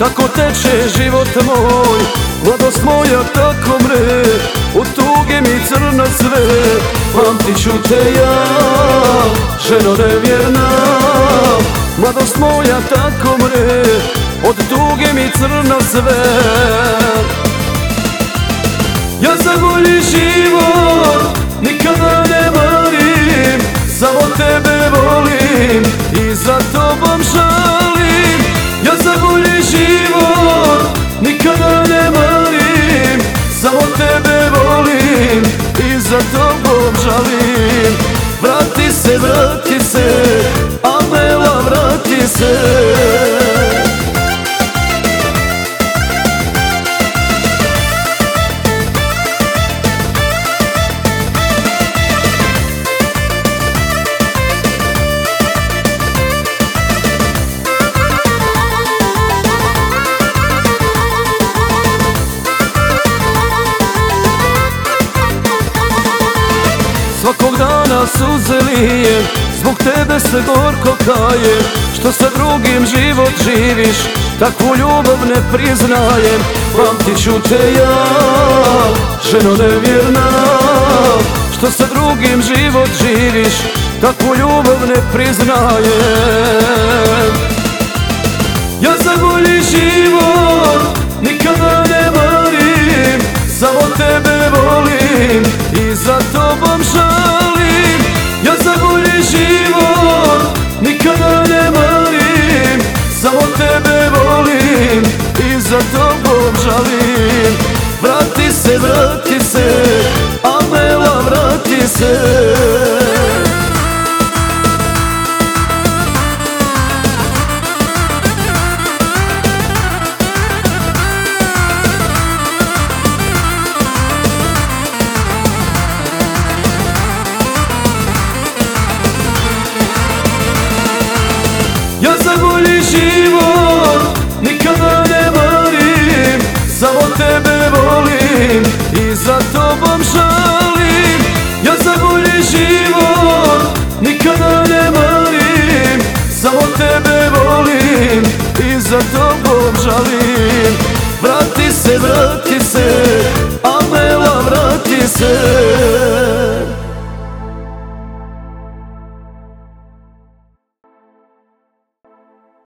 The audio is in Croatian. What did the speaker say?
Tako teče život moj Mladost moja tako mre U tuge mi crna sve. Pamtit ću te ja Ženo nevjerna. Mladost moja tako mre Od tuge mi crna sve. Ja za bolji život Nikada ne marim Samo tebe volim I za tobom žalim se, vrati se Amela, vrati se. Svakog dana suze lijem Zbog tebe se gorko kajem Što sa drugim život živiš Takvu ljubav ne priznajem. Pamtit ću te ja Ženo nevjerna. Što sa drugim život živiš Takvu ljubav ne priznajem volim I za tobom žalim. Vrati se, vrati se Amela, vrati se tobom žalim Ja za bolji život nikada ne marim Samo tebe volim i za tobom žalim Vrati se, vrati se, Amela, vrati se